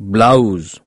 blouse.